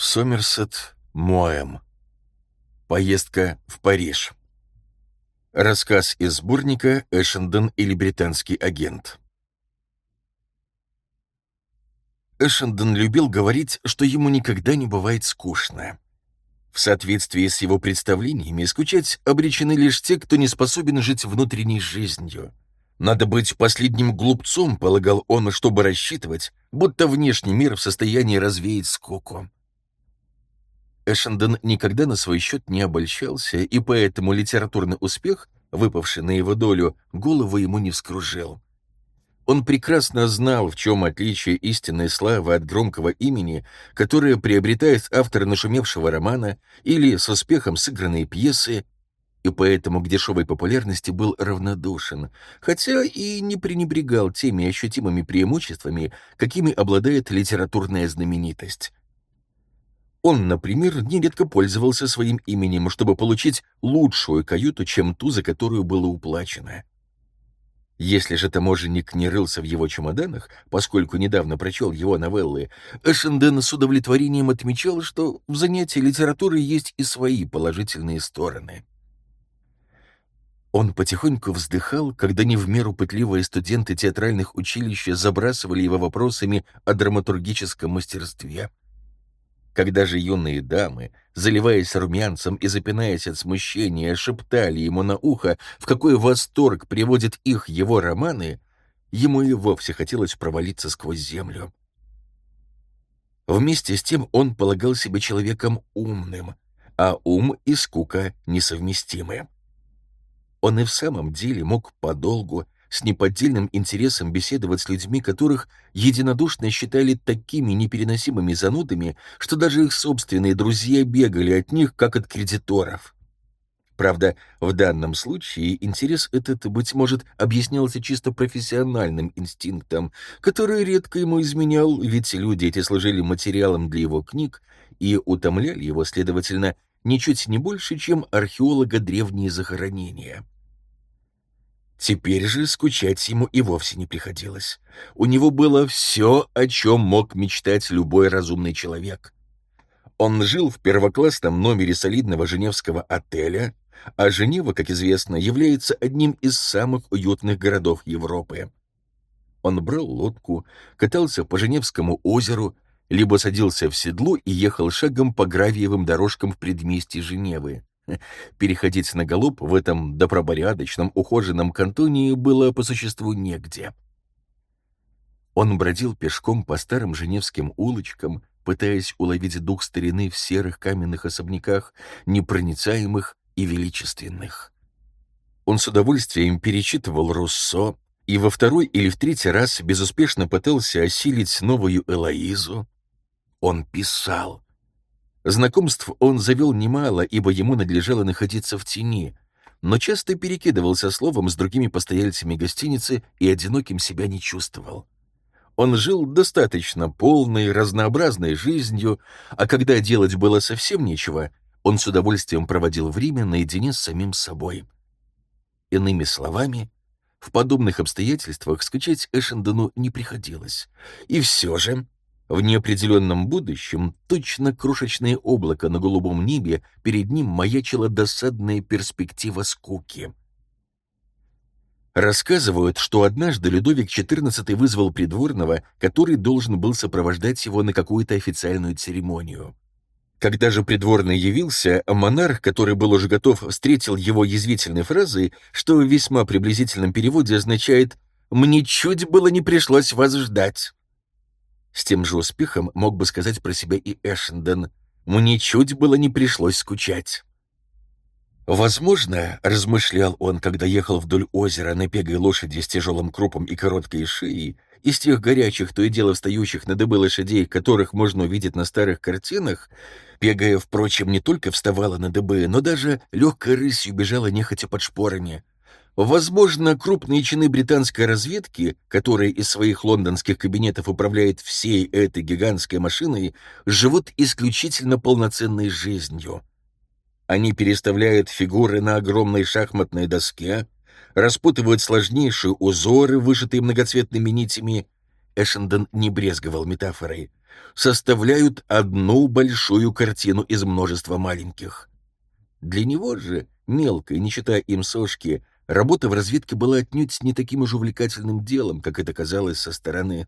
в Сомерсет, Моэм. Поездка в Париж. Рассказ из сборника «Эшендон или британский агент». Эшендон любил говорить, что ему никогда не бывает скучно. В соответствии с его представлениями, скучать обречены лишь те, кто не способен жить внутренней жизнью. Надо быть последним глупцом, полагал он, чтобы рассчитывать, будто внешний мир в состоянии развеять скуку. Эшендон никогда на свой счет не обольщался, и поэтому литературный успех, выпавший на его долю, голову ему не вскружил. Он прекрасно знал, в чем отличие истинной славы от громкого имени, которое приобретает автор нашумевшего романа или с успехом сыгранные пьесы, и поэтому к дешевой популярности был равнодушен, хотя и не пренебрегал теми ощутимыми преимуществами, какими обладает литературная знаменитость. Он, например, нередко пользовался своим именем, чтобы получить лучшую каюту, чем ту, за которую было уплачено. Если же таможенник не рылся в его чемоданах, поскольку недавно прочел его новеллы, Эшенден с удовлетворением отмечал, что в занятии литературой есть и свои положительные стороны. Он потихоньку вздыхал, когда не в меру пытливые студенты театральных училищ забрасывали его вопросами о драматургическом мастерстве. Когда же юные дамы, заливаясь румянцем и запинаясь от смущения, шептали ему на ухо, в какой восторг приводят их его романы, ему и вовсе хотелось провалиться сквозь землю. Вместе с тем он полагал себя человеком умным, а ум и скука несовместимы. Он и в самом деле мог подолгу, с неподдельным интересом беседовать с людьми, которых единодушно считали такими непереносимыми занудами, что даже их собственные друзья бегали от них, как от кредиторов. Правда, в данном случае интерес этот, быть может, объяснялся чисто профессиональным инстинктом, который редко ему изменял, ведь люди эти служили материалом для его книг и утомляли его, следовательно, ничуть не больше, чем археолога древние захоронения. Теперь же скучать ему и вовсе не приходилось. У него было все, о чем мог мечтать любой разумный человек. Он жил в первоклассном номере солидного женевского отеля, а Женева, как известно, является одним из самых уютных городов Европы. Он брал лодку, катался по Женевскому озеру, либо садился в седло и ехал шагом по гравиевым дорожкам в предместье Женевы. Переходить на голуб в этом добропорядочном, ухоженном кантоне было по существу негде. Он бродил пешком по старым женевским улочкам, пытаясь уловить дух старины в серых каменных особняках, непроницаемых и величественных. Он с удовольствием перечитывал Руссо и во второй или в третий раз безуспешно пытался осилить новую Элоизу. Он писал, Знакомств он завел немало, ибо ему надлежало находиться в тени, но часто перекидывался словом с другими постояльцами гостиницы и одиноким себя не чувствовал. Он жил достаточно полной, разнообразной жизнью, а когда делать было совсем нечего, он с удовольствием проводил время наедине с самим собой. Иными словами, в подобных обстоятельствах скачать Эшендону не приходилось. И все же в неопределенном будущем, точно крошечное облако на голубом небе, перед ним маячила досадная перспектива скуки. Рассказывают, что однажды Людовик XIV вызвал придворного, который должен был сопровождать его на какую-то официальную церемонию. Когда же придворный явился, монарх, который был уже готов, встретил его язвительной фразой, что в весьма приблизительном переводе означает «Мне чуть было не пришлось вас ждать». С тем же успехом мог бы сказать про себя и Эшенден. «Мне чуть было не пришлось скучать». Возможно, размышлял он, когда ехал вдоль озера на пегой лошади с тяжелым крупом и короткой шеей, из тех горячих, то и дело встающих на дыбы лошадей, которых можно увидеть на старых картинах, Пегая, впрочем, не только вставала на дыбы, но даже легкой рысью бежала нехотя под шпорами. Возможно, крупные чины британской разведки, которые из своих лондонских кабинетов управляют всей этой гигантской машиной, живут исключительно полноценной жизнью. Они переставляют фигуры на огромной шахматной доске, распутывают сложнейшие узоры, вышитые многоцветными нитями. Эшендон не брезговал метафорой. составляют одну большую картину из множества маленьких. Для него же, мелкой, не считая им сошки, работа в разведке была отнюдь не таким уж увлекательным делом, как это казалось со стороны.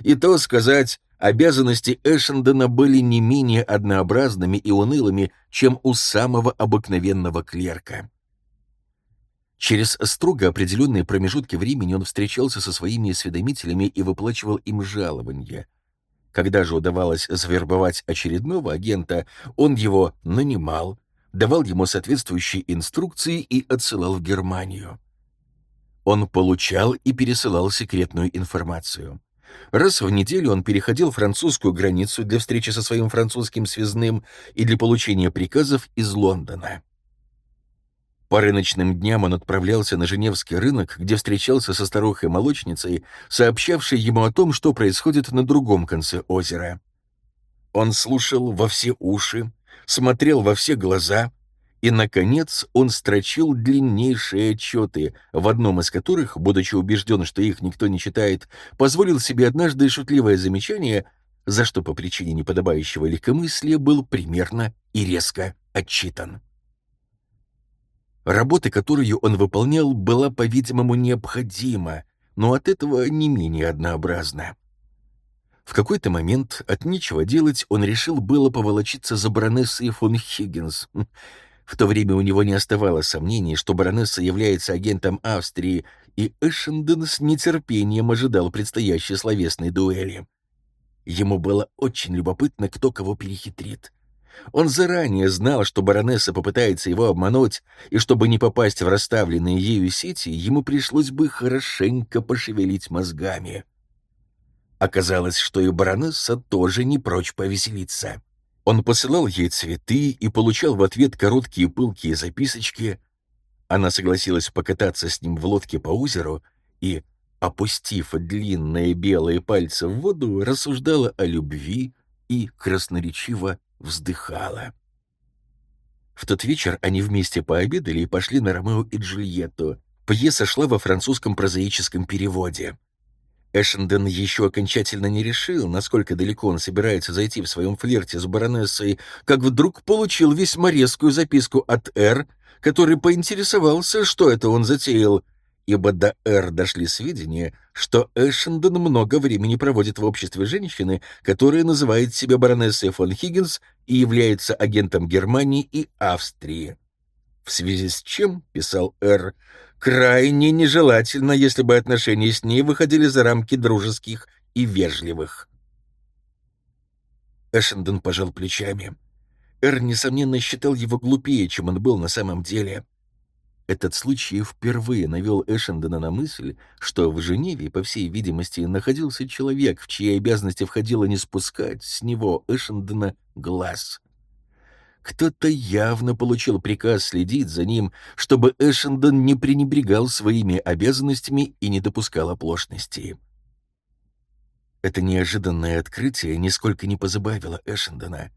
И то сказать, обязанности Эшендена были не менее однообразными и унылыми, чем у самого обыкновенного клерка. Через строго определенные промежутки времени он встречался со своими осведомителями и выплачивал им жалования. Когда же удавалось завербовать очередного агента, он его нанимал, давал ему соответствующие инструкции и отсылал в Германию. Он получал и пересылал секретную информацию. Раз в неделю он переходил французскую границу для встречи со своим французским связным и для получения приказов из Лондона. По рыночным дням он отправлялся на Женевский рынок, где встречался со старухой-молочницей, сообщавшей ему о том, что происходит на другом конце озера. Он слушал во все уши, смотрел во все глаза, и, наконец, он строчил длиннейшие отчеты, в одном из которых, будучи убежден, что их никто не читает, позволил себе однажды шутливое замечание, за что по причине неподобающего легкомыслия был примерно и резко отчитан. Работа, которую он выполнял, была, по-видимому, необходима, но от этого не менее однообразна. В какой-то момент от нечего делать он решил было поволочиться за баронессой фон Хиггинс. В то время у него не оставалось сомнений, что баронесса является агентом Австрии, и Эшенден с нетерпением ожидал предстоящей словесной дуэли. Ему было очень любопытно, кто кого перехитрит. Он заранее знал, что баронесса попытается его обмануть, и чтобы не попасть в расставленные ею сети, ему пришлось бы хорошенько пошевелить мозгами. Оказалось, что и баронесса тоже не прочь повеселиться. Он посылал ей цветы и получал в ответ короткие пылкие записочки. Она согласилась покататься с ним в лодке по озеру и, опустив длинные белые пальцы в воду, рассуждала о любви и красноречиво вздыхала. В тот вечер они вместе пообедали и пошли на Ромео и Джульетту. Пьеса шла во французском прозаическом переводе. Эшенден еще окончательно не решил, насколько далеко он собирается зайти в своем флирте с баронессой, как вдруг получил весьма резкую записку от Р, который поинтересовался, что это он затеял — ибо до Р дошли сведения, что Эшендон много времени проводит в обществе женщины, которая называет себя баронессой фон Хиггинс и является агентом Германии и Австрии. В связи с чем, писал Р, крайне нежелательно, если бы отношения с ней выходили за рамки дружеских и вежливых. Эшендон пожал плечами. Р, несомненно, считал его глупее, чем он был на самом деле. Этот случай впервые навел Эшендена на мысль, что в Женеве, по всей видимости, находился человек, в чьи обязанности входило не спускать с него Эшендена глаз. Кто-то явно получил приказ следить за ним, чтобы Эшенден не пренебрегал своими обязанностями и не допускал оплошности. Это неожиданное открытие нисколько не позабавило Эшендена.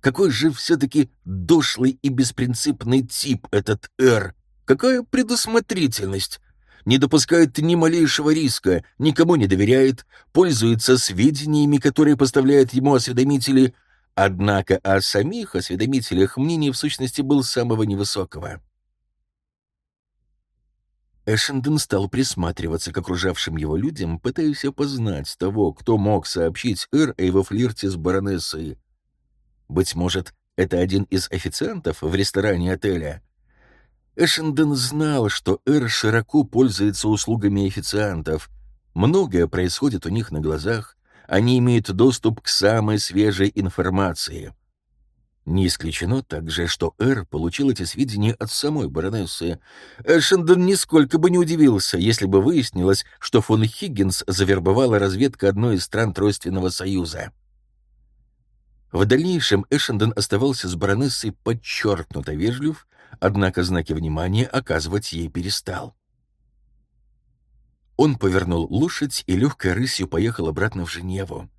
Какой же все-таки дошлый и беспринципный тип этот Эр, Какая предусмотрительность! Не допускает ни малейшего риска, никому не доверяет, пользуется сведениями, которые поставляют ему осведомители, однако о самих осведомителях мнение в сущности был самого невысокого. Эшенден стал присматриваться к окружавшим его людям, пытаясь опознать того, кто мог сообщить Эр о его флирте с баронессой. Быть может, это один из официантов в ресторане отеля — Эшенден знал, что Эр широко пользуется услугами официантов. Многое происходит у них на глазах. Они имеют доступ к самой свежей информации. Не исключено также, что Эр получил эти сведения от самой баронессы. Эшенден нисколько бы не удивился, если бы выяснилось, что фон Хиггинс завербовала разведка одной из стран Тройственного Союза. В дальнейшем Эшенден оставался с баронессой подчеркнуто вежлив, однако знаки внимания оказывать ей перестал. Он повернул лошадь и легкой рысью поехал обратно в Женеву.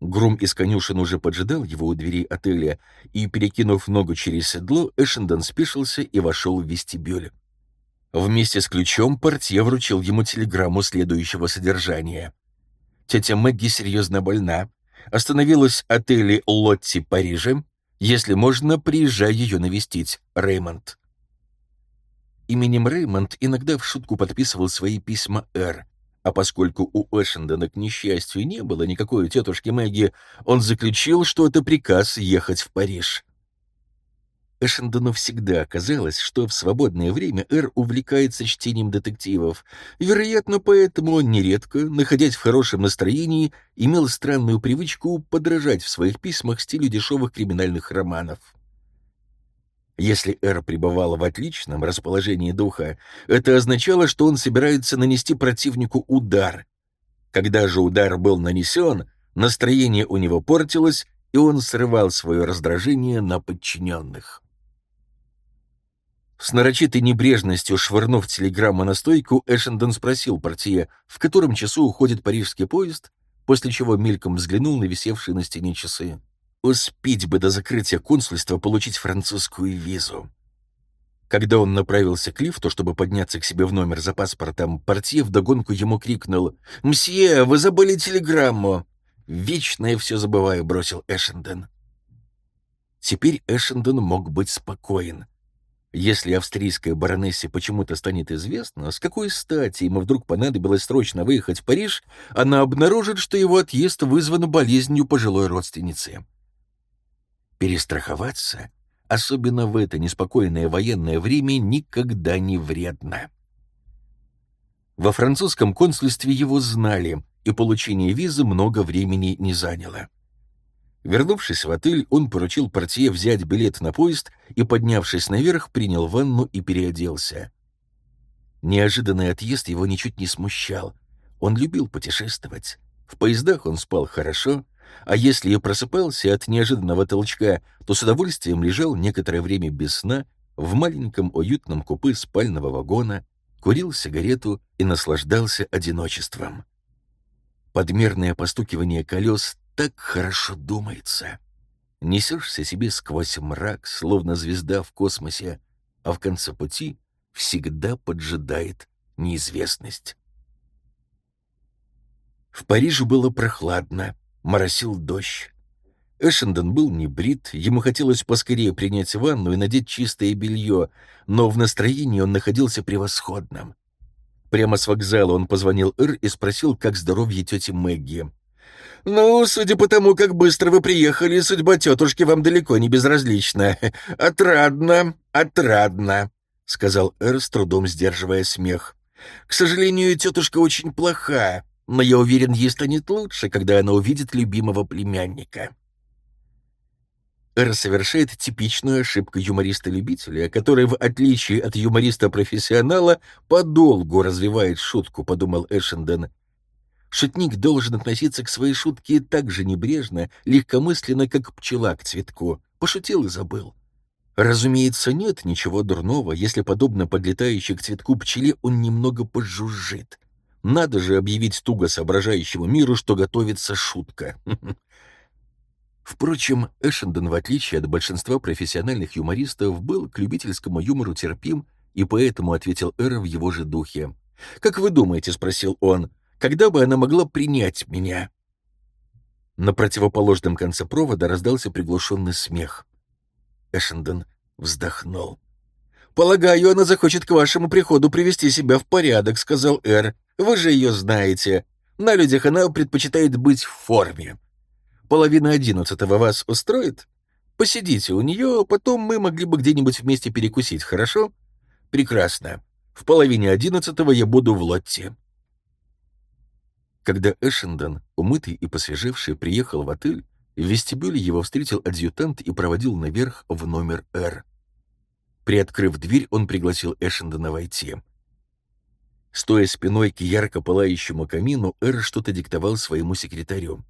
Грум из конюшен уже поджидал его у двери отеля, и, перекинув ногу через седло, Эшендон спешился и вошел в вестибюль. Вместе с ключом портье вручил ему телеграмму следующего содержания. «Тетя Мэгги серьезно больна. Остановилась в отеле «Лотти» Парижа. Если можно, приезжай ее навестить, Реймонд. Именем Реймонд иногда в шутку подписывал свои письма Р, а поскольку у Эшендона, к несчастью, не было никакой тетушки Мэгги, он заключил, что это приказ ехать в Париж. Эшендону всегда казалось, что в свободное время Эр увлекается чтением детективов. Вероятно, поэтому он нередко, находясь в хорошем настроении, имел странную привычку подражать в своих письмах стилю дешевых криминальных романов. Если Эр пребывала в отличном расположении духа, это означало, что он собирается нанести противнику удар. Когда же удар был нанесен, настроение у него портилось, и он срывал свое раздражение на подчиненных. С нарочитой небрежностью швырнув телеграмму на стойку, Эшендон спросил портье, в котором часу уходит парижский поезд, после чего мельком взглянул на висевшие на стене часы. Успеть бы до закрытия консульства получить французскую визу. Когда он направился к лифту, чтобы подняться к себе в номер за паспортом, портье вдогонку ему крикнул «Мсье, вы забыли телеграмму!» «Вечно я все забываю», — бросил Эшендон. Теперь Эшендон мог быть спокоен. Если австрийской баронессе почему-то станет известно, с какой стати ему вдруг понадобилось срочно выехать в Париж, она обнаружит, что его отъезд вызван болезнью пожилой родственницы. Перестраховаться, особенно в это неспокойное военное время, никогда не вредно. Во французском консульстве его знали, и получение визы много времени не заняло. Вернувшись в отель, он поручил портье взять билет на поезд и, поднявшись наверх, принял ванну и переоделся. Неожиданный отъезд его ничуть не смущал. Он любил путешествовать. В поездах он спал хорошо, а если и просыпался от неожиданного толчка, то с удовольствием лежал некоторое время без сна в маленьком уютном купе спального вагона, курил сигарету и наслаждался одиночеством. Подмерное постукивание колес так хорошо думается. Несешься себе сквозь мрак, словно звезда в космосе, а в конце пути всегда поджидает неизвестность. В Париже было прохладно, моросил дождь. Эшендон был не брит, ему хотелось поскорее принять ванну и надеть чистое белье, но в настроении он находился превосходным. Прямо с вокзала он позвонил Эр и спросил, как здоровье тети Мэгги. «Ну, судя по тому, как быстро вы приехали, судьба тетушки вам далеко не безразлична. Отрадно, отрадно», — сказал Эр, с трудом сдерживая смех. «К сожалению, тетушка очень плоха, но я уверен, ей станет лучше, когда она увидит любимого племянника». Эр совершает типичную ошибку юмориста-любителя, который, в отличие от юмориста-профессионала, подолгу развивает шутку, подумал Эшенден. Шутник должен относиться к своей шутке так же небрежно, легкомысленно, как пчела к цветку. Пошутил и забыл. Разумеется, нет ничего дурного, если, подобно подлетающей к цветку пчеле, он немного пожужжит. Надо же объявить туго соображающему миру, что готовится шутка. Впрочем, Эшенден, в отличие от большинства профессиональных юмористов, был к любительскому юмору терпим и поэтому ответил Эра в его же духе. «Как вы думаете?» — спросил он когда бы она могла принять меня?» На противоположном конце провода раздался приглушенный смех. Эшендон вздохнул. «Полагаю, она захочет к вашему приходу привести себя в порядок», — сказал Эр. «Вы же ее знаете. На людях она предпочитает быть в форме. Половина одиннадцатого вас устроит? Посидите у нее, потом мы могли бы где-нибудь вместе перекусить, хорошо? Прекрасно. В половине одиннадцатого я буду в Лотте». Когда Эшендон, умытый и посвежевший, приехал в отель, в вестибюле его встретил адъютант и проводил наверх в номер «Р». Приоткрыв дверь, он пригласил Эшендона войти. Стоя спиной к ярко пылающему камину, Эр что-то диктовал своему секретарю.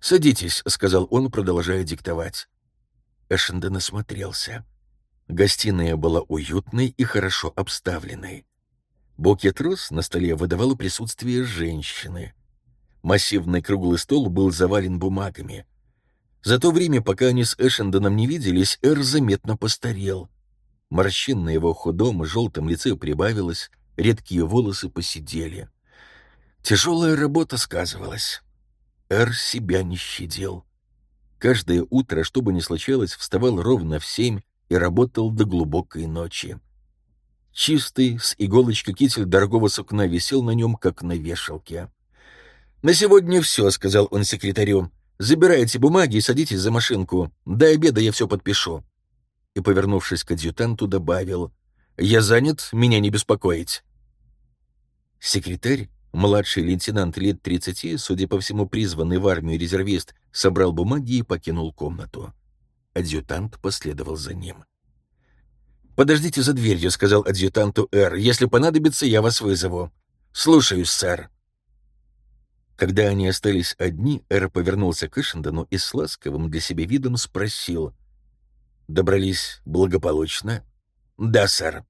«Садитесь», — сказал он, продолжая диктовать. Эшендон осмотрелся. Гостиная была уютной и хорошо обставленной. Букет роз на столе выдавало присутствие женщины — Массивный круглый стол был завален бумагами. За то время, пока они с Эшендоном не виделись, Эр заметно постарел. Морщин на его худом и желтом лице прибавилось, редкие волосы посидели. Тяжелая работа сказывалась. Эр себя не щадил. Каждое утро, что бы ни случалось, вставал ровно в семь и работал до глубокой ночи. Чистый, с иголочки китель дорогого сукна висел на нем, как на вешалке. «На сегодня все», — сказал он секретарю. «Забирайте бумаги и садитесь за машинку. До обеда я все подпишу». И, повернувшись к адъютанту, добавил. «Я занят, меня не беспокоить». Секретарь, младший лейтенант лет тридцати, судя по всему, призванный в армию резервист, собрал бумаги и покинул комнату. Адъютант последовал за ним. «Подождите за дверью», — сказал адъютанту Р. «Если понадобится, я вас вызову». «Слушаюсь, сэр». Когда они остались одни, Эр повернулся к Эшендону и с ласковым для себя видом спросил. «Добрались благополучно?» «Да, сэр».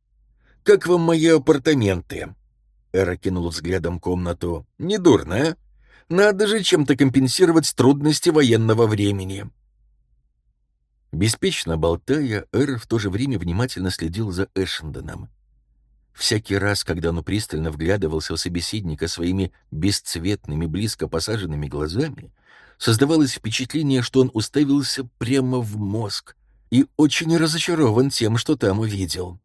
«Как вам мои апартаменты?» Эр окинул взглядом комнату. «Недурно, а? Надо же чем-то компенсировать трудности военного времени». Беспечно болтая, Эр в то же время внимательно следил за Эшендоном. Всякий раз, когда он пристально вглядывался в собеседника своими бесцветными, близко посаженными глазами, создавалось впечатление, что он уставился прямо в мозг и очень разочарован тем, что там увидел.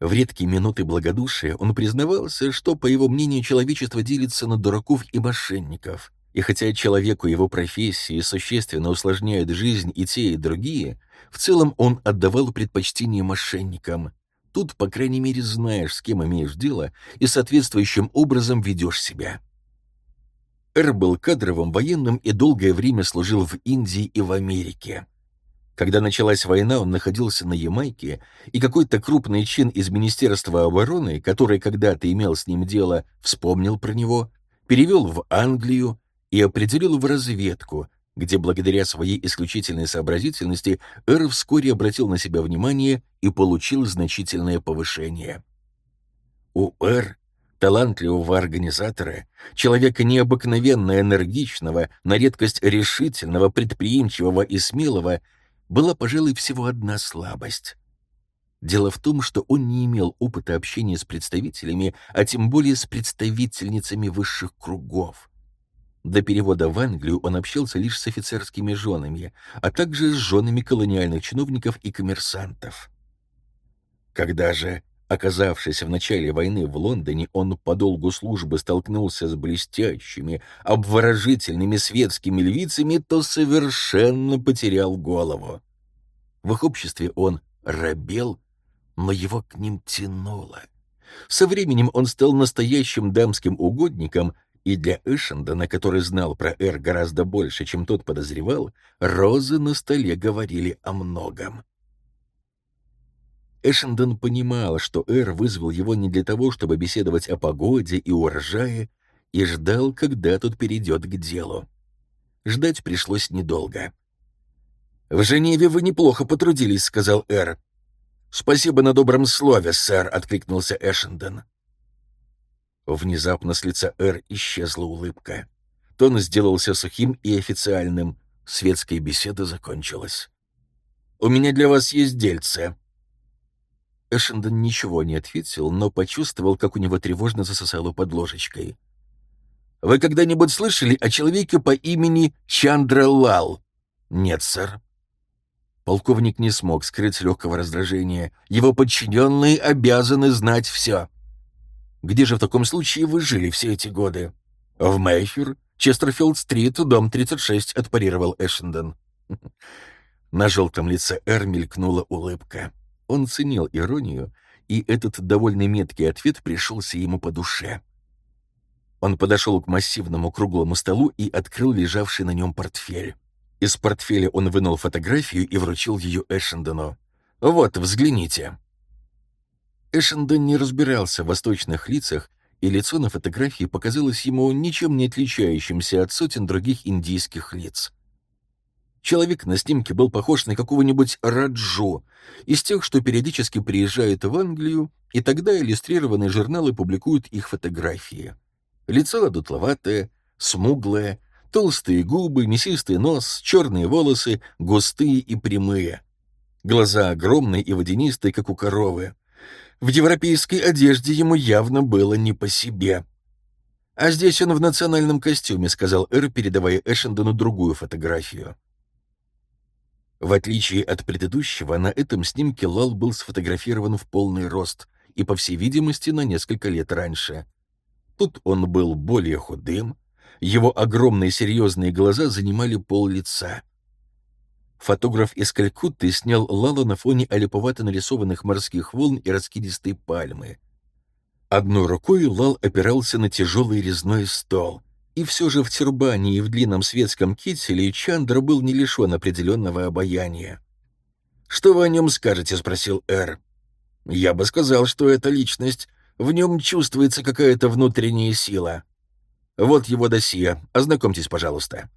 В редкие минуты благодушия он признавался, что, по его мнению, человечество делится на дураков и мошенников. И хотя человеку его профессии существенно усложняют жизнь и те, и другие, в целом он отдавал предпочтение мошенникам, Тут, по крайней мере, знаешь, с кем имеешь дело, и соответствующим образом ведешь себя. Эр был кадровым военным и долгое время служил в Индии и в Америке. Когда началась война, он находился на Ямайке, и какой-то крупный чин из Министерства обороны, который когда-то имел с ним дело, вспомнил про него, перевел в Англию и определил в разведку, где благодаря своей исключительной сообразительности Эр вскоре обратил на себя внимание и получил значительное повышение. У Эр, талантливого организатора, человека необыкновенно энергичного, на редкость решительного, предприимчивого и смелого, была, пожалуй, всего одна слабость. Дело в том, что он не имел опыта общения с представителями, а тем более с представительницами высших кругов. До перевода в Англию он общался лишь с офицерскими женами, а также с женами колониальных чиновников и коммерсантов. Когда же, оказавшись в начале войны в Лондоне, он по долгу службы столкнулся с блестящими, обворожительными светскими львицами, то совершенно потерял голову. В их обществе он робел, но его к ним тянуло. Со временем он стал настоящим дамским угодником — и для Эшендона, который знал про Эр гораздо больше, чем тот подозревал, розы на столе говорили о многом. Эшендон понимал, что Эр вызвал его не для того, чтобы беседовать о погоде и урожае, и ждал, когда тот перейдет к делу. Ждать пришлось недолго. «В Женеве вы неплохо потрудились», — сказал Эр. «Спасибо на добром слове, сэр», — откликнулся Эшендон. Внезапно с лица Эр исчезла улыбка. Тон сделался сухим и официальным. Светская беседа закончилась. «У меня для вас есть дельце». Эшендон ничего не ответил, но почувствовал, как у него тревожно засосало под ложечкой. «Вы когда-нибудь слышали о человеке по имени Чандра Лал?» «Нет, сэр». Полковник не смог скрыть легкого раздражения. Его подчиненные обязаны знать все. Где же в таком случае вы жили все эти годы? В Мэйфер, Честерфилд-стрит, дом 36, отпарировал Эшендон. На желтом лице Эр мелькнула улыбка. Он ценил иронию, и этот довольно меткий ответ пришелся ему по душе. Он подошел к массивному круглому столу и открыл лежавший на нем портфель. Из портфеля он вынул фотографию и вручил ее Эшендону. «Вот, взгляните». Эшендон не разбирался в восточных лицах, и лицо на фотографии показалось ему ничем не отличающимся от сотен других индийских лиц. Человек на снимке был похож на какого-нибудь Раджо, из тех, что периодически приезжают в Англию, и тогда иллюстрированные журналы публикуют их фотографии. Лицо одутловатое, смуглое, толстые губы, мясистый нос, черные волосы, густые и прямые. Глаза огромные и водянистые, как у коровы. В европейской одежде ему явно было не по себе. «А здесь он в национальном костюме», — сказал Эр, передавая Эшендону другую фотографию. В отличие от предыдущего, на этом снимке Лал был сфотографирован в полный рост и, по всей видимости, на несколько лет раньше. Тут он был более худым, его огромные серьезные глаза занимали пол лица. Фотограф из Калькутты снял Лала на фоне олиповато нарисованных морских волн и раскидистой пальмы. Одной рукой Лал опирался на тяжелый резной стол — и все же в тюрбане и в длинном светском кителе Чандра был не лишен определенного обаяния. «Что вы о нем скажете?» — спросил Эр. «Я бы сказал, что это личность. В нем чувствуется какая-то внутренняя сила. Вот его досье. Ознакомьтесь, пожалуйста».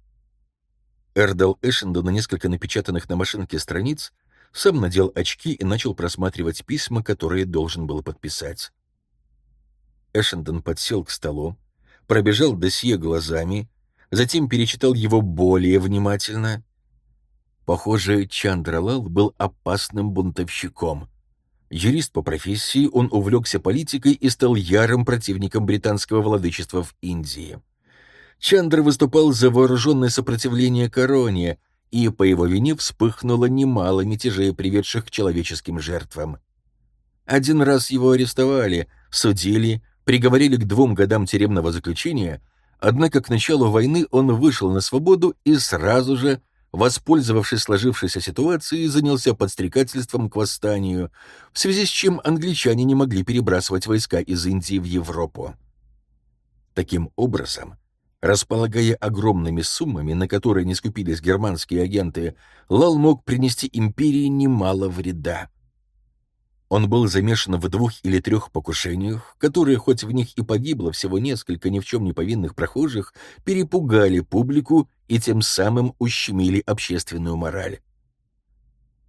Эр дал Эшенду на несколько напечатанных на машинке страниц, сам надел очки и начал просматривать письма, которые должен был подписать. Эшендон подсел к столу, пробежал досье глазами, затем перечитал его более внимательно. Похоже, Чандралал был опасным бунтовщиком. Юрист по профессии, он увлекся политикой и стал ярым противником британского владычества в Индии. Чандра выступал за вооруженное сопротивление короне, и по его вине вспыхнуло немало мятежей, приведших к человеческим жертвам. Один раз его арестовали, судили, приговорили к двум годам тюремного заключения, однако к началу войны он вышел на свободу и сразу же, воспользовавшись сложившейся ситуацией, занялся подстрекательством к восстанию, в связи с чем англичане не могли перебрасывать войска из Индии в Европу. Таким образом, располагая огромными суммами, на которые не скупились германские агенты, Лал мог принести империи немало вреда. Он был замешан в двух или трех покушениях, которые, хоть в них и погибло всего несколько ни в чем не повинных прохожих, перепугали публику и тем самым ущемили общественную мораль.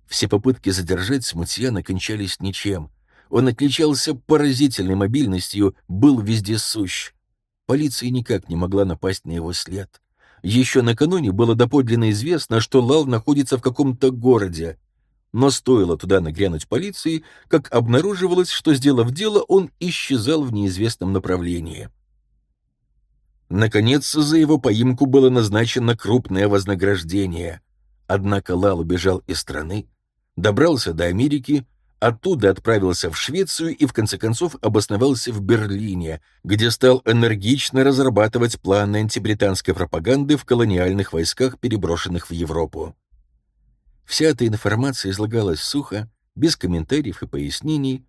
Все попытки задержать Смутьяна кончались ничем. Он отличался поразительной мобильностью, был везде сущ. Полиция никак не могла напасть на его след. Еще накануне было доподлинно известно, что Лал находится в каком-то городе, но стоило туда нагрянуть полиции, как обнаруживалось, что, сделав дело, он исчезал в неизвестном направлении. Наконец, за его поимку было назначено крупное вознаграждение. Однако Лал убежал из страны, добрался до Америки, оттуда отправился в Швецию и, в конце концов, обосновался в Берлине, где стал энергично разрабатывать планы антибританской пропаганды в колониальных войсках, переброшенных в Европу. Вся эта информация излагалась сухо, без комментариев и пояснений,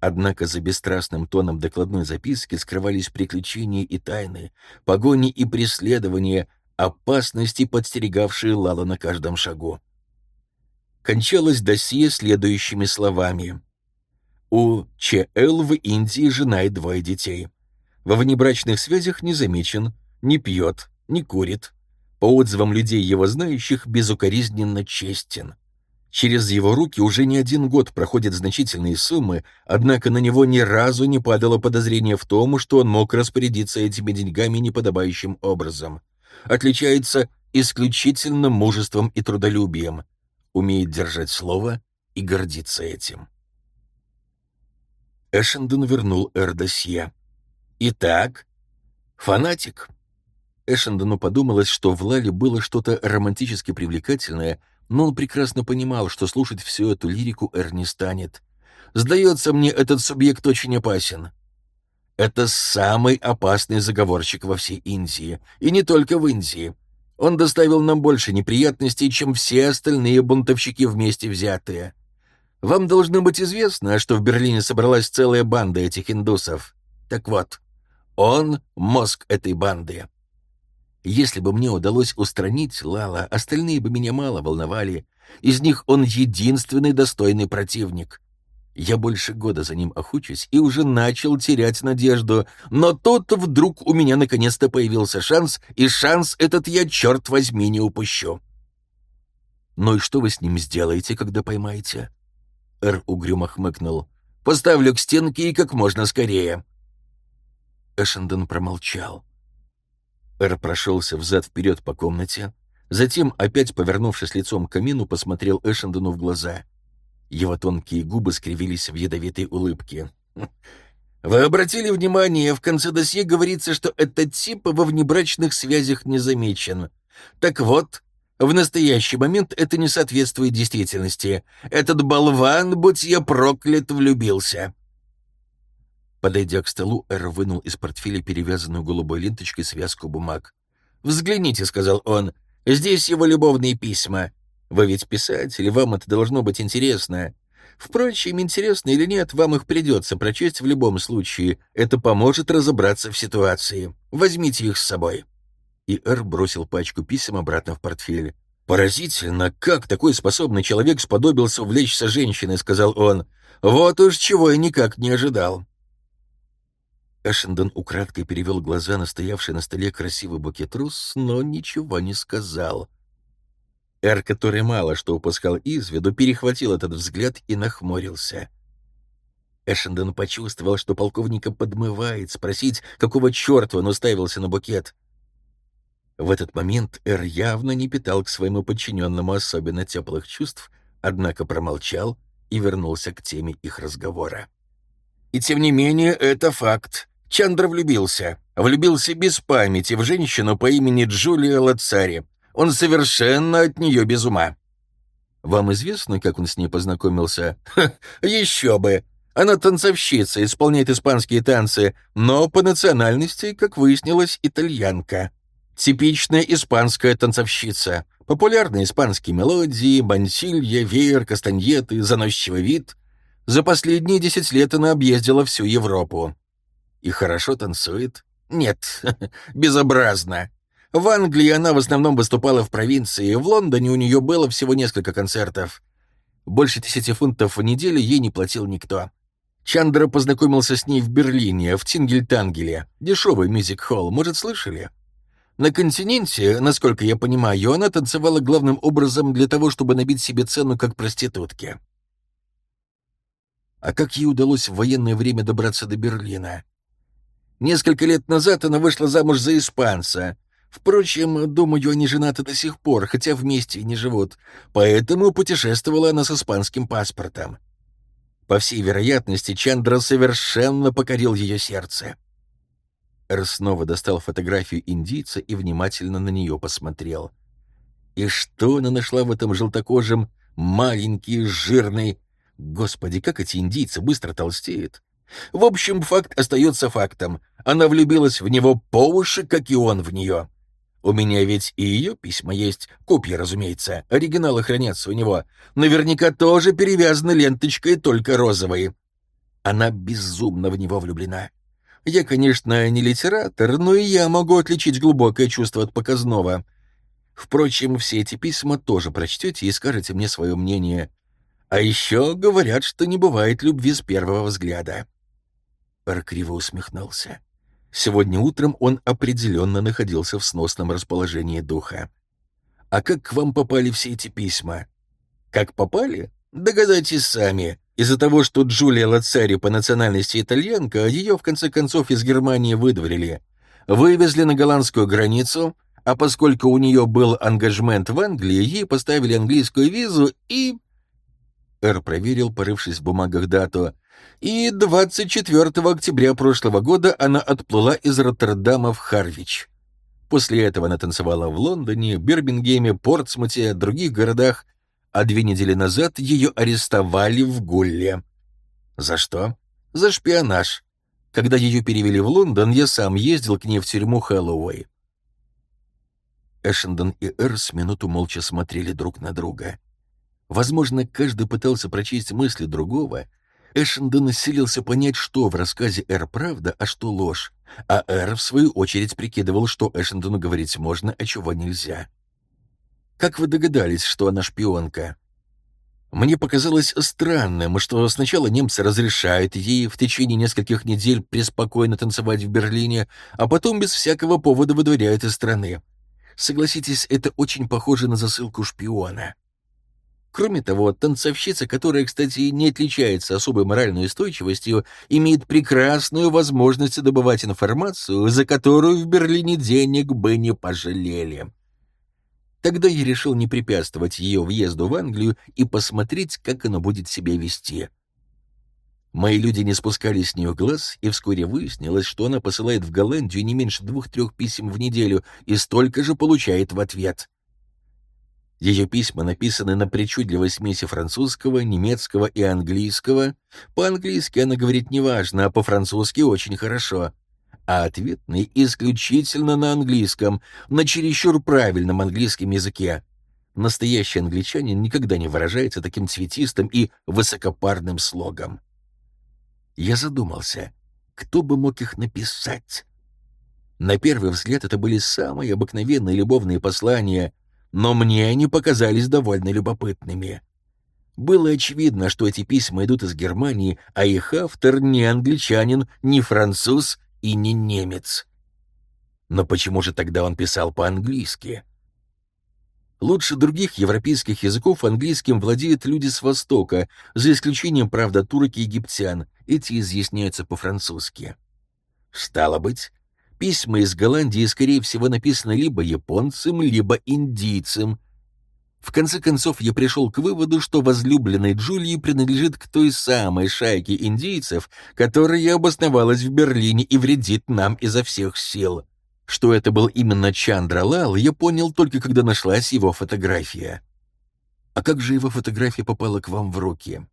однако за бесстрастным тоном докладной записки скрывались приключения и тайны, погони и преследования, опасности, подстерегавшие Лала на каждом шагу. Кончалось досье следующими словами. У ЧЛ в Индии жена и двое детей. Во внебрачных связях не замечен, не пьет, не курит, по отзывам людей его знающих, безукоризненно честен. Через его руки уже не один год проходят значительные суммы, однако на него ни разу не падало подозрение в том, что он мог распорядиться этими деньгами неподобающим образом. Отличается исключительным мужеством и трудолюбием, умеет держать слово и гордиться этим. Эшендон вернул Эрдосье. «Итак, фанатик?» Эшендону подумалось, что в Лале было что-то романтически привлекательное, но он прекрасно понимал, что слушать всю эту лирику Эр не станет. «Сдается мне, этот субъект очень опасен. Это самый опасный заговорщик во всей Индии, и не только в Индии. Он доставил нам больше неприятностей, чем все остальные бунтовщики вместе взятые. Вам должно быть известно, что в Берлине собралась целая банда этих индусов. Так вот, он — мозг этой банды». Если бы мне удалось устранить Лала, остальные бы меня мало волновали. Из них он единственный достойный противник. Я больше года за ним охочусь и уже начал терять надежду, но тут вдруг у меня наконец-то появился шанс, и шанс этот я, черт возьми, не упущу. «Ну и что вы с ним сделаете, когда поймаете?» Эр угрюмо хмыкнул. «Поставлю к стенке и как можно скорее». Эшендон промолчал. Эр прошелся взад-вперед по комнате, затем, опять повернувшись лицом к камину, посмотрел Эшендону в глаза. Его тонкие губы скривились в ядовитой улыбке. Вы обратили внимание, в конце досье говорится, что этот тип во внебрачных связях не замечен. Так вот, в настоящий момент это не соответствует действительности. Этот болван, будь я проклят, влюбился. Подойдя к столу, Эр вынул из портфеля перевязанную голубой ленточкой связку бумаг. «Взгляните», — сказал он, — «здесь его любовные письма. Вы ведь писатель, вам это должно быть интересно. Впрочем, интересно или нет, вам их придется прочесть в любом случае. Это поможет разобраться в ситуации. Возьмите их с собой» и Эр бросил пачку писем обратно в портфель. «Поразительно, как такой способный человек сподобился увлечься женщиной», — сказал он. «Вот уж чего я никак не ожидал». Эшендон украдкой перевел глаза на стоявший на столе красивый букет роз, но ничего не сказал. Эр, который мало что упускал из виду, перехватил этот взгляд и нахмурился. Эшендон почувствовал, что полковника подмывает спросить, какого черта он уставился на букет. В этот момент Эр явно не питал к своему подчиненному особенно теплых чувств, однако промолчал и вернулся к теме их разговора. «И тем не менее, это факт. Чандра влюбился. Влюбился без памяти в женщину по имени Джулия Лацари. Он совершенно от нее без ума». «Вам известно, как он с ней познакомился?» Ха, «Еще бы! Она танцовщица, исполняет испанские танцы, но по национальности, как выяснилось, итальянка». Типичная испанская танцовщица. Популярные испанские мелодии, бансилья, веер, кастаньеты, заносчивый вид. За последние десять лет она объездила всю Европу. И хорошо танцует? Нет, безобразно. В Англии она в основном выступала в провинции, в Лондоне у нее было всего несколько концертов. Больше десяти фунтов в неделю ей не платил никто. Чандра познакомился с ней в Берлине, в Тингельтангеле. Дешевый мюзик-холл, может, слышали? На континенте, насколько я понимаю, она танцевала главным образом для того, чтобы набить себе цену как проститутке. А как ей удалось в военное время добраться до Берлина? Несколько лет назад она вышла замуж за испанца. Впрочем, думаю, они женаты до сих пор, хотя вместе и не живут. Поэтому путешествовала она с испанским паспортом. По всей вероятности, Чандра совершенно покорил ее сердце. Эр снова достал фотографию индийца и внимательно на нее посмотрел. И что она нашла в этом желтокожем, маленький, жирный... Господи, как эти индийцы быстро толстеют. В общем, факт остается фактом. Она влюбилась в него по уши, как и он в нее. У меня ведь и ее письма есть, копии, разумеется, оригиналы хранятся у него. Наверняка тоже перевязаны ленточкой, только розовой. Она безумно в него влюблена. Я, конечно, не литератор, но и я могу отличить глубокое чувство от показного. Впрочем, все эти письма тоже прочтете и скажете мне свое мнение. А еще говорят, что не бывает любви с первого взгляда». Пэр криво усмехнулся. Сегодня утром он определенно находился в сносном расположении духа. «А как к вам попали все эти письма?» «Как попали? Догадайтесь сами. Из-за того, что Джулия Лацари по национальности итальянка, ее в конце концов из Германии выдворили. Вывезли на голландскую границу, а поскольку у нее был ангажмент в Англии, ей поставили английскую визу и... Эр проверил, порывшись в бумагах дату. И 24 октября прошлого года она отплыла из Роттердама в Харвич. После этого она танцевала в Лондоне, Бирмингеме, Портсмуте, других городах, а две недели назад ее арестовали в Гулле. За что? За шпионаж. Когда ее перевели в Лондон, я сам ездил к ней в тюрьму Хэллоуэй. Эшендон и Эр с минуту молча смотрели друг на друга. Возможно, каждый пытался прочесть мысли другого. Эшендон силился понять, что в рассказе Эр правда, а что ложь, а Эр, в свою очередь, прикидывал, что Эшендону говорить можно, а чего нельзя. Как вы догадались, что она шпионка? Мне показалось странным, что сначала немцы разрешают ей в течение нескольких недель преспокойно танцевать в Берлине, а потом без всякого повода выдворяют из страны. Согласитесь, это очень похоже на засылку шпиона. Кроме того, танцовщица, которая, кстати, не отличается особой моральной устойчивостью, имеет прекрасную возможность добывать информацию, за которую в Берлине денег бы не пожалели. Тогда я решил не препятствовать ее въезду в Англию и посмотреть, как она будет себя вести. Мои люди не спускали с нее глаз, и вскоре выяснилось, что она посылает в Голландию не меньше двух-трех писем в неделю и столько же получает в ответ. Ее письма написаны на причудливой смеси французского, немецкого и английского. По-английски она говорит неважно, а по-французски очень хорошо. А ответный исключительно на английском, на чересчур правильном английском языке. Настоящий англичанин никогда не выражается таким цветистым и высокопарным слогом. Я задумался, кто бы мог их написать? На первый взгляд это были самые обыкновенные любовные послания, но мне они показались довольно любопытными. Было очевидно, что эти письма идут из Германии, а их автор не англичанин, не француз и не немец. Но почему же тогда он писал по-английски? Лучше других европейских языков английским владеют люди с Востока, за исключением, правда, турок и египтян. Эти изъясняются по-французски. Стало быть, письма из Голландии, скорее всего, написаны либо японцем, либо индийцем. В конце концов, я пришел к выводу, что возлюбленной Джулии принадлежит к той самой шайке индейцев, которая обосновалась в Берлине и вредит нам изо всех сил. Что это был именно Чандра Лал, я понял только когда нашлась его фотография. А как же его фотография попала к вам в руки?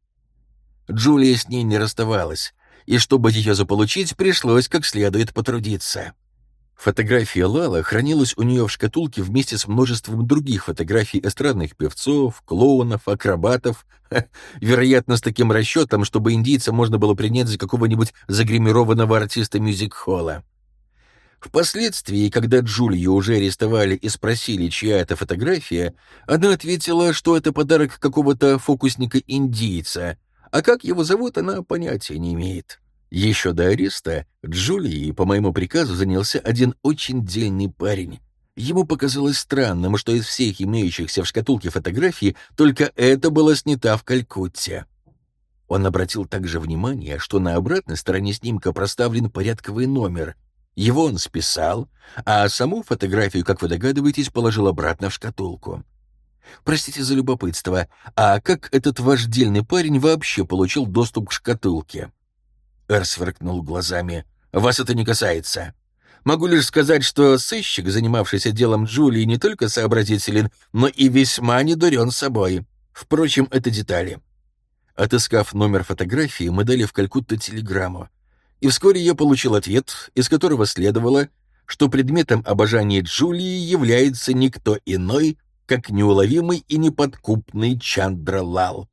Джулия с ней не расставалась, и чтобы ее заполучить, пришлось как следует потрудиться. Фотография Лала хранилась у нее в шкатулке вместе с множеством других фотографий эстрадных певцов, клоунов, акробатов, вероятно, с таким расчетом, чтобы индийца можно было принять за какого-нибудь загримированного артиста мюзик-холла. Впоследствии, когда Джулию уже арестовали и спросили, чья это фотография, она ответила, что это подарок какого-то фокусника-индийца, а как его зовут, она понятия не имеет. Еще до ареста Джулии по моему приказу занялся один очень дельный парень. Ему показалось странным, что из всех имеющихся в шкатулке фотографий только эта была снята в Калькутте. Он обратил также внимание, что на обратной стороне снимка проставлен порядковый номер — его он списал, а саму фотографию, как вы догадываетесь, положил обратно в шкатулку. Простите за любопытство, а как этот ваш дельный парень вообще получил доступ к шкатулке? Эр сверкнул глазами. Вас это не касается. Могу лишь сказать, что сыщик, занимавшийся делом Джулии, не только сообразителен, но и весьма недурен собой. Впрочем, это детали. Отыскав номер фотографии, мы дали в Калькутту телеграмму. И вскоре я получил ответ, из которого следовало, что предметом обожания Джулии является никто иной, как неуловимый и неподкупный Чандра Лал.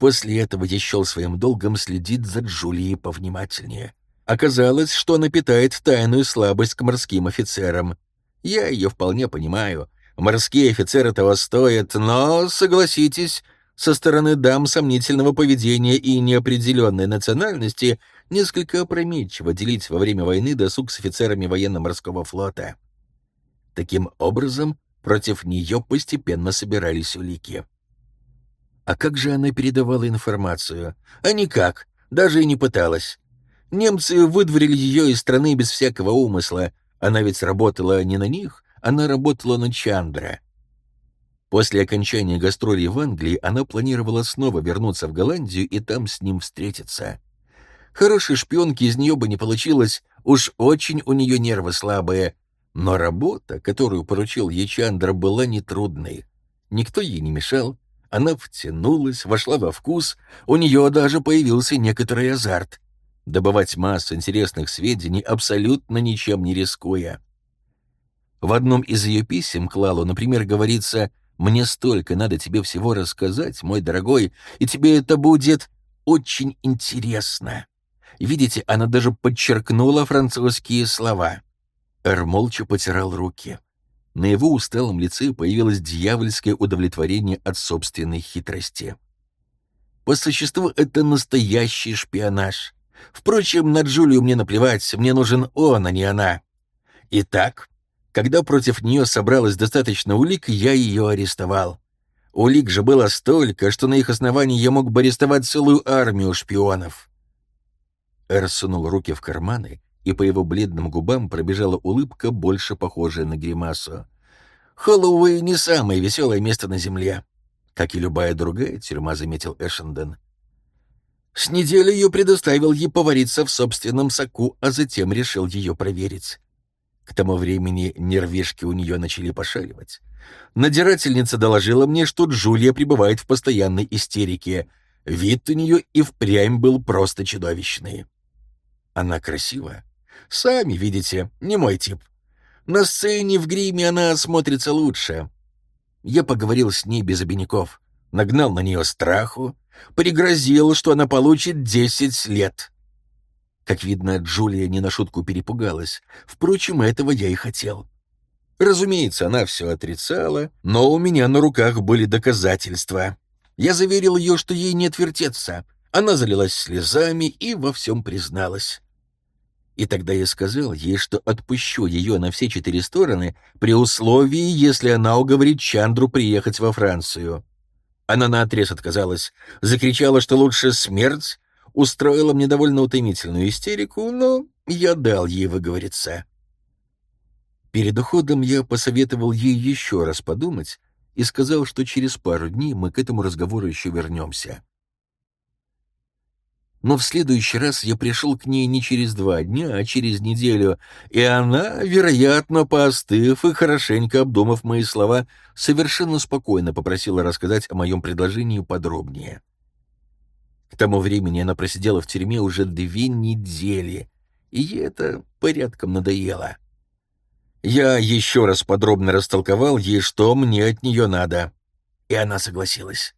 После этого я счел своим долгом следить за Джулией повнимательнее. Оказалось, что она питает тайную слабость к морским офицерам. Я ее вполне понимаю. Морские офицеры того стоят, но, согласитесь, со стороны дам сомнительного поведения и неопределенной национальности несколько опрометчиво делить во время войны досуг с офицерами военно-морского флота. Таким образом, против нее постепенно собирались улики. А как же она передавала информацию? А никак, даже и не пыталась. Немцы выдворили ее из страны без всякого умысла. Она ведь работала не на них, она работала на Чандра. После окончания гастролей в Англии она планировала снова вернуться в Голландию и там с ним встретиться. Хорошей шпионки из нее бы не получилось, уж очень у нее нервы слабые. Но работа, которую поручил ей Чандра, была нетрудной. Никто ей не мешал. Она втянулась, вошла во вкус, у нее даже появился некоторый азарт. Добывать массу интересных сведений, абсолютно ничем не рискуя. В одном из ее писем к например, говорится мне столько надо тебе всего рассказать, мой дорогой, и тебе это будет очень интересно. Видите, она даже подчеркнула французские слова. Эр молча потирал руки. На его усталом лице появилось дьявольское удовлетворение от собственной хитрости. По существу это настоящий шпионаж. Впрочем, на Джулию мне наплевать, мне нужен он, а не она. Итак, когда против нее собралось достаточно улик, я ее арестовал. Улик же было столько, что на их основании я мог бы арестовать целую армию шпионов. Эр сунул руки в карманы, и по его бледным губам пробежала улыбка, больше похожая на гримасу. «Холлоуэй не самое веселое место на земле», — как и любая другая тюрьма, — заметил Эшенден. С неделю ее предоставил ей повариться в собственном соку, а затем решил ее проверить. К тому времени нервишки у нее начали пошаливать. Надирательница доложила мне, что Джулия пребывает в постоянной истерике. Вид у нее и впрямь был просто чудовищный. Она красива. Сами видите, не мой тип. На сцене в гриме она смотрится лучше. Я поговорил с ней без обиняков, нагнал на нее страху, пригрозил, что она получит десять лет. Как видно, Джулия не на шутку перепугалась. Впрочем, этого я и хотел. Разумеется, она все отрицала, но у меня на руках были доказательства. Я заверил ее, что ей не отвертеться. Она залилась слезами и во всем призналась. И тогда я сказал ей, что отпущу ее на все четыре стороны при условии, если она уговорит Чандру приехать во Францию. Она наотрез отказалась, закричала, что лучше смерть, устроила мне довольно утомительную истерику, но я дал ей выговориться. Перед уходом я посоветовал ей еще раз подумать и сказал, что через пару дней мы к этому разговору еще вернемся. Но в следующий раз я пришел к ней не через два дня, а через неделю, и она, вероятно, поостыв и хорошенько обдумав мои слова, совершенно спокойно попросила рассказать о моем предложении подробнее. К тому времени она просидела в тюрьме уже две недели, и ей это порядком надоело. Я еще раз подробно растолковал ей, что мне от нее надо, и она согласилась.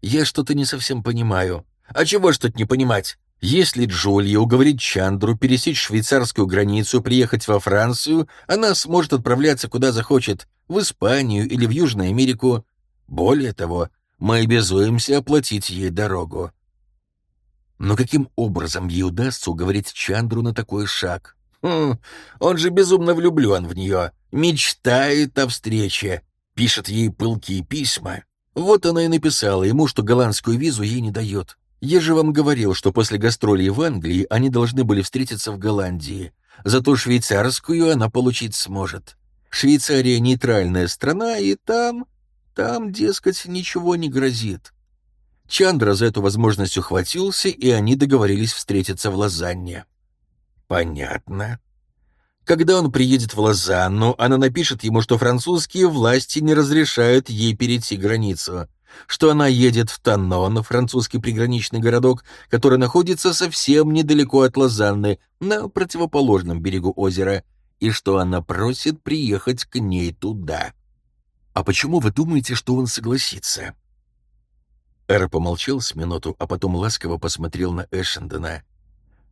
«Я что-то не совсем понимаю», а чего ж тут не понимать? Если Джулия уговорит Чандру пересечь швейцарскую границу, приехать во Францию, она сможет отправляться куда захочет, в Испанию или в Южную Америку. Более того, мы обязуемся оплатить ей дорогу. Но каким образом ей удастся уговорить Чандру на такой шаг? Хм, он же безумно влюблен в нее, мечтает о встрече, пишет ей пылкие письма. Вот она и написала ему, что голландскую визу ей не дает. Я же вам говорил, что после гастролей в Англии они должны были встретиться в Голландии. Зато швейцарскую она получить сможет. Швейцария — нейтральная страна, и там... Там, дескать, ничего не грозит. Чандра за эту возможность ухватился, и они договорились встретиться в Лозанне. Понятно. Когда он приедет в Лозанну, она напишет ему, что французские власти не разрешают ей перейти границу — что она едет в Таннон, французский приграничный городок, который находится совсем недалеко от Лозанны, на противоположном берегу озера, и что она просит приехать к ней туда. «А почему вы думаете, что он согласится?» Эр помолчал с минуту, а потом ласково посмотрел на Эшендона.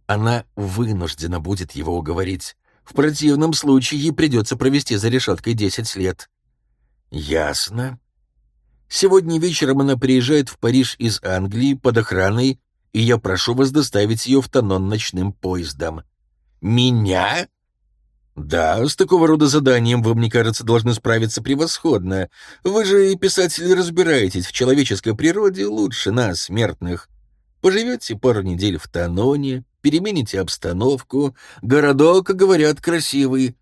«Она вынуждена будет его уговорить. В противном случае ей придется провести за решеткой десять лет». «Ясно», Сегодня вечером она приезжает в Париж из Англии под охраной, и я прошу вас доставить ее в Танон ночным поездом». «Меня?» «Да, с такого рода заданием вы, мне кажется, должны справиться превосходно. Вы же, писатели, разбираетесь в человеческой природе лучше нас, смертных. Поживете пару недель в Таноне, перемените обстановку. Городок, говорят, красивый.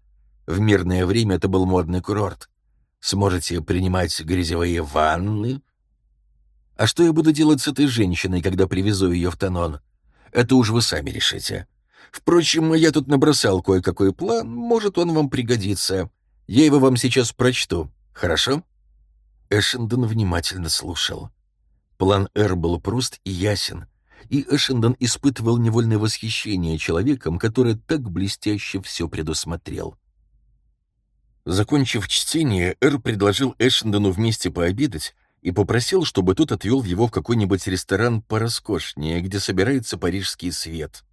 В мирное время это был модный курорт. Сможете принимать грязевые ванны? А что я буду делать с этой женщиной, когда привезу ее в Танон? Это уж вы сами решите. Впрочем, я тут набросал кое-какой план, может, он вам пригодится. Я его вам сейчас прочту, хорошо?» Эшендон внимательно слушал. План Эр был прост и ясен, и Эшендон испытывал невольное восхищение человеком, который так блестяще все предусмотрел. Закончив чтение, Эр предложил Эшендону вместе пообедать и попросил, чтобы тот отвел его в какой-нибудь ресторан пороскошнее, где собирается парижский свет.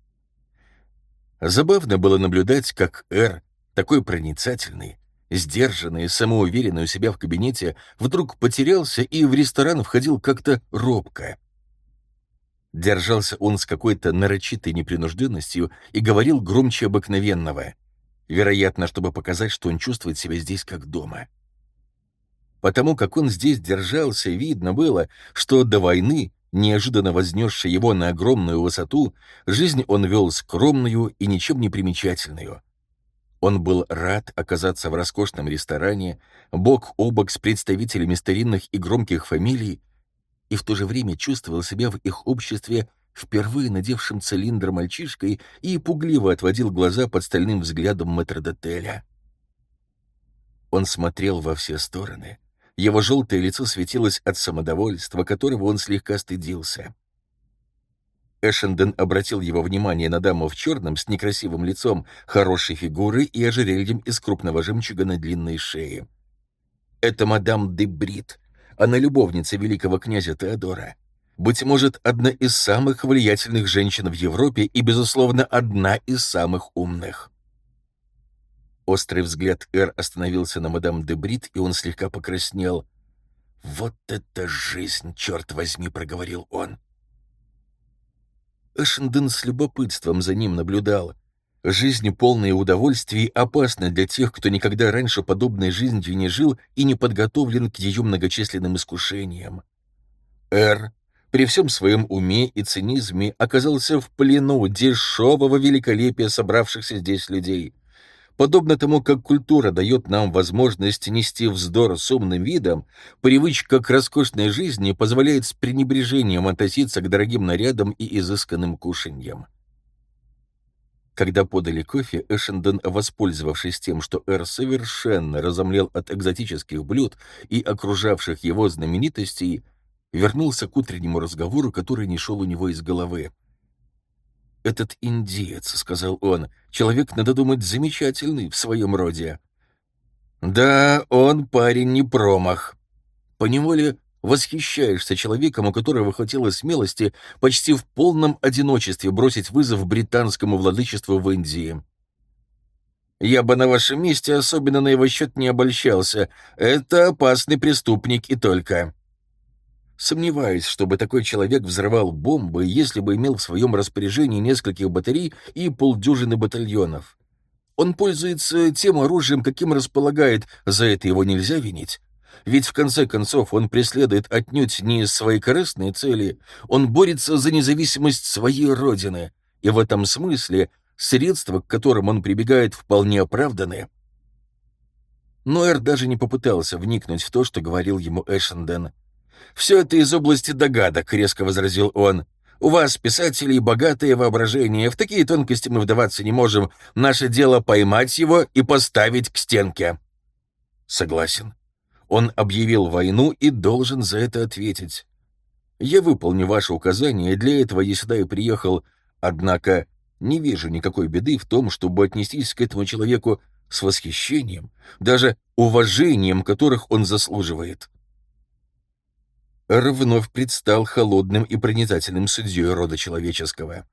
Забавно было наблюдать, как Эр, такой проницательный, сдержанный, самоуверенный у себя в кабинете, вдруг потерялся и в ресторан входил как-то робко. Держался он с какой-то нарочитой непринужденностью и говорил громче обыкновенного — вероятно, чтобы показать, что он чувствует себя здесь как дома. Потому как он здесь держался, видно было, что до войны, неожиданно вознесшей его на огромную высоту, жизнь он вел скромную и ничем не примечательную. Он был рад оказаться в роскошном ресторане, бок о бок с представителями старинных и громких фамилий, и в то же время чувствовал себя в их обществе впервые надевшим цилиндр мальчишкой и пугливо отводил глаза под стальным взглядом метродотеля. Он смотрел во все стороны. Его желтое лицо светилось от самодовольства, которого он слегка стыдился. Эшенден обратил его внимание на даму в черном с некрасивым лицом, хорошей фигурой и ожерельем из крупного жемчуга на длинной шее. Это мадам де Брит, она любовница великого князя Теодора. Быть может, одна из самых влиятельных женщин в Европе и, безусловно, одна из самых умных. Острый взгляд Эр остановился на мадам де Брит, и он слегка покраснел. «Вот это жизнь, черт возьми!» — проговорил он. Эшенден с любопытством за ним наблюдал. Жизнь, полная удовольствий, опасна для тех, кто никогда раньше подобной жизнью не жил и не подготовлен к ее многочисленным искушениям. Эр, при всем своем уме и цинизме, оказался в плену дешевого великолепия собравшихся здесь людей. Подобно тому, как культура дает нам возможность нести вздор с умным видом, привычка к роскошной жизни позволяет с пренебрежением относиться к дорогим нарядам и изысканным кушаньям. Когда подали кофе, Эшенден, воспользовавшись тем, что Эр совершенно разомлел от экзотических блюд и окружавших его знаменитостей, вернулся к утреннему разговору, который не шел у него из головы. «Этот индиец», — сказал он, — «человек, надо думать, замечательный в своем роде». «Да, он парень не промах». Поневоле восхищаешься человеком, у которого хватило смелости почти в полном одиночестве бросить вызов британскому владычеству в Индии. Я бы на вашем месте особенно на его счет не обольщался. Это опасный преступник и только. Сомневаюсь, чтобы такой человек взрывал бомбы, если бы имел в своем распоряжении нескольких батарей и полдюжины батальонов. Он пользуется тем оружием, каким располагает, за это его нельзя винить. Ведь в конце концов он преследует отнюдь не свои корыстные цели, он борется за независимость своей родины, и в этом смысле средства, к которым он прибегает, вполне оправданы. Но Эр даже не попытался вникнуть в то, что говорил ему Эшенден. «Все это из области догадок», — резко возразил он. «У вас, писателей, богатое воображение. В такие тонкости мы вдаваться не можем. Наше дело поймать его и поставить к стенке». «Согласен», он объявил войну и должен за это ответить. Я выполню ваше указание, для этого я сюда и приехал, однако не вижу никакой беды в том, чтобы отнестись к этому человеку с восхищением, даже уважением, которых он заслуживает. Р вновь предстал холодным и проницательным судьей рода человеческого.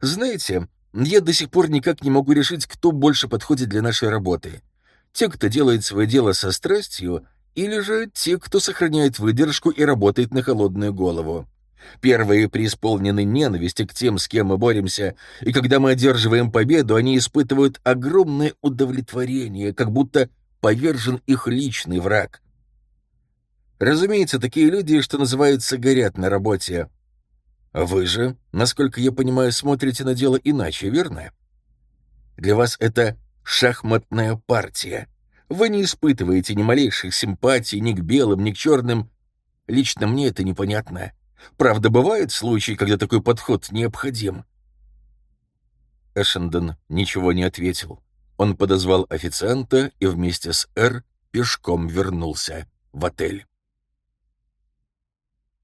«Знаете, я до сих пор никак не могу решить, кто больше подходит для нашей работы. Те, кто делает свое дело со страстью, или же те, кто сохраняет выдержку и работает на холодную голову. Первые преисполнены ненависти к тем, с кем мы боремся, и когда мы одерживаем победу, они испытывают огромное удовлетворение, как будто повержен их личный враг. Разумеется, такие люди, что называется, горят на работе. Вы же, насколько я понимаю, смотрите на дело иначе, верно? Для вас это шахматная партия, вы не испытываете ни малейших симпатий ни к белым, ни к черным. Лично мне это непонятно. Правда, бывают случаи, когда такой подход необходим. Эшендон ничего не ответил. Он подозвал официанта и вместе с Р пешком вернулся в отель.